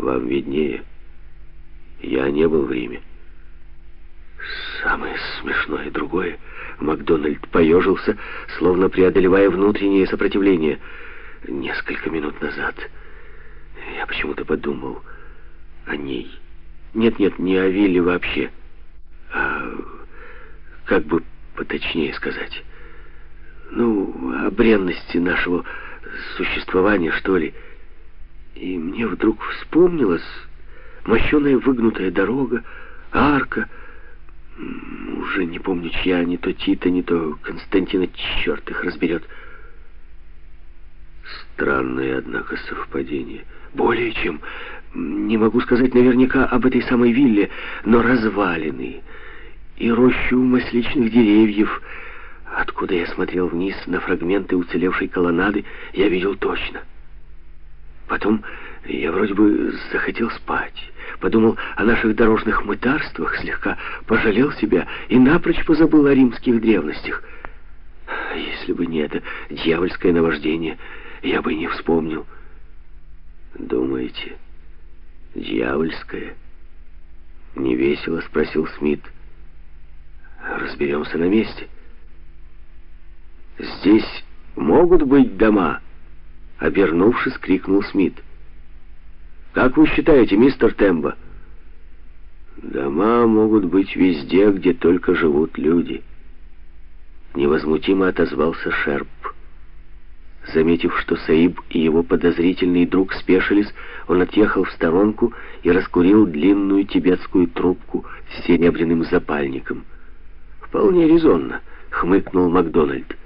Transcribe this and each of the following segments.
Вам виднее. Я не был в Риме. Самое смешное другое. Макдональд поежился, словно преодолевая внутреннее сопротивление. Несколько минут назад я почему-то подумал о ней. Нет-нет, не о Вилле вообще. А как бы поточнее сказать. Ну, о бренности нашего существования, что ли. И мне вдруг вспомнилась мощеная выгнутая дорога, арка, уже не помню чья, не то Тита, не то Константина, черт их разберет. Странное, однако, совпадение. Более чем. Не могу сказать наверняка об этой самой вилле, но развалины и рощу масличных деревьев, откуда я смотрел вниз на фрагменты уцелевшей колоннады, я видел точно. Потом я вроде бы захотел спать, подумал о наших дорожных мытарствах, слегка пожалел себя и напрочь позабыл о римских древностях. Если бы не это дьявольское наваждение, я бы не вспомнил. «Думаете, дьявольское?» Невесело спросил Смит. «Разберемся на месте». «Здесь могут быть дома?» Обернувшись, крикнул Смит. «Как вы считаете, мистер Тембо?» «Дома могут быть везде, где только живут люди», — невозмутимо отозвался Шерп. Заметив, что Саиб и его подозрительный друг спешились, он отъехал в сторонку и раскурил длинную тибетскую трубку с серебряным запальником. «Вполне резонно», — хмыкнул Макдональд.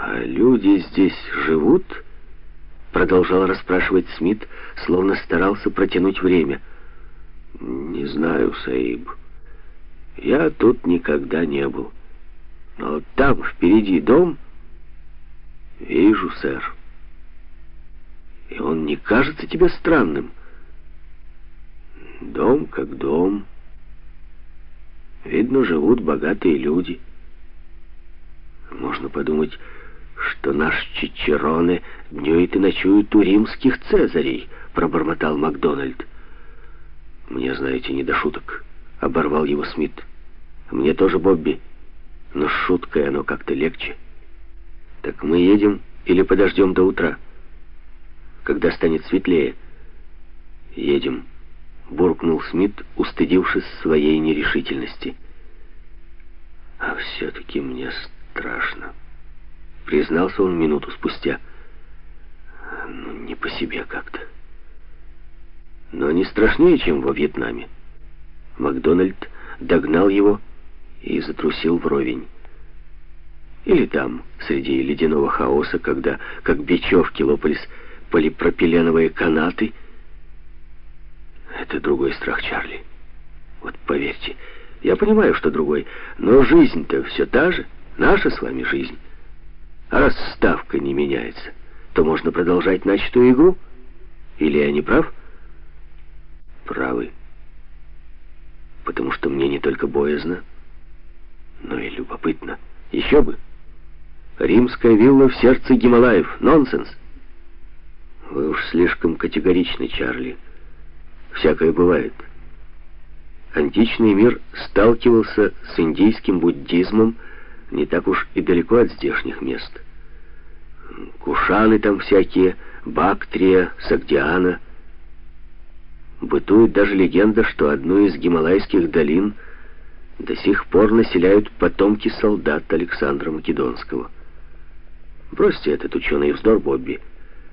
«А люди здесь живут?» Продолжал расспрашивать Смит, словно старался протянуть время. «Не знаю, Саиб. Я тут никогда не был. Но там впереди дом...» «Вижу, сэр. И он не кажется тебе странным?» «Дом как дом. Видно, живут богатые люди. Можно подумать, что наш Чичероне днюет и ночует у римских цезарей», — пробормотал Макдональд. «Мне, знаете, не до шуток», — оборвал его Смит. «Мне тоже, Бобби, но с шуткой оно как-то легче». «Так мы едем или подождем до утра? Когда станет светлее?» «Едем», — буркнул Смит, устыдившись своей нерешительности. «А все-таки мне страшно», — признался он минуту спустя. «Ну, не по себе как-то». «Но не страшнее, чем во Вьетнаме». Макдональд догнал его и затрусил вровень. Или там, среди ледяного хаоса, когда, как бечевки, лопались полипропиленовые канаты. Это другой страх, Чарли. Вот поверьте, я понимаю, что другой, но жизнь-то все та же, наша с вами жизнь. А раз ставка не меняется, то можно продолжать начатую игру. Или я не прав? Правы. Потому что мне не только боязно, но и любопытно. Еще бы. Римская вилла в сердце Гималаев. Нонсенс. Вы уж слишком категоричны, Чарли. Всякое бывает. Античный мир сталкивался с индийским буддизмом не так уж и далеко от здешних мест. Кушаны там всякие, Бактрия, Сагдиана. Бытует даже легенда, что одну из гималайских долин до сих пор населяют потомки солдат Александра Македонского. Бросьте этот ученый вздор, Бобби.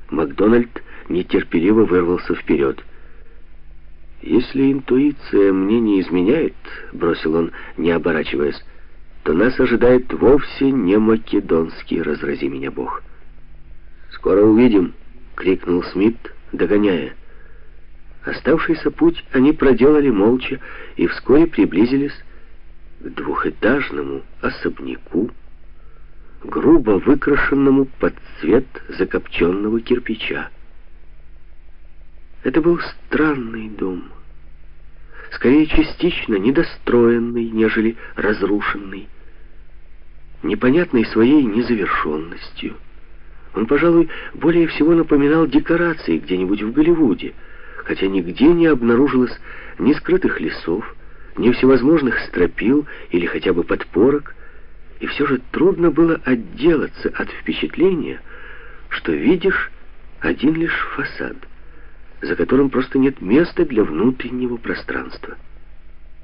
Макдональд нетерпеливо вырвался вперед. «Если интуиция мне не изменяет, — бросил он, не оборачиваясь, — то нас ожидает вовсе не македонский, разрази меня Бог». «Скоро увидим!» — крикнул Смит, догоняя. Оставшийся путь они проделали молча и вскоре приблизились к двухэтажному особняку, грубо выкрашенному под цвет закопченного кирпича. Это был странный дом, скорее частично недостроенный, нежели разрушенный, непонятный своей незавершенностью. Он, пожалуй, более всего напоминал декорации где-нибудь в Голливуде, хотя нигде не обнаружилось ни скрытых лесов, ни всевозможных стропил или хотя бы подпорок, и все же трудно было отделаться от впечатления, что видишь один лишь фасад, за которым просто нет места для внутреннего пространства.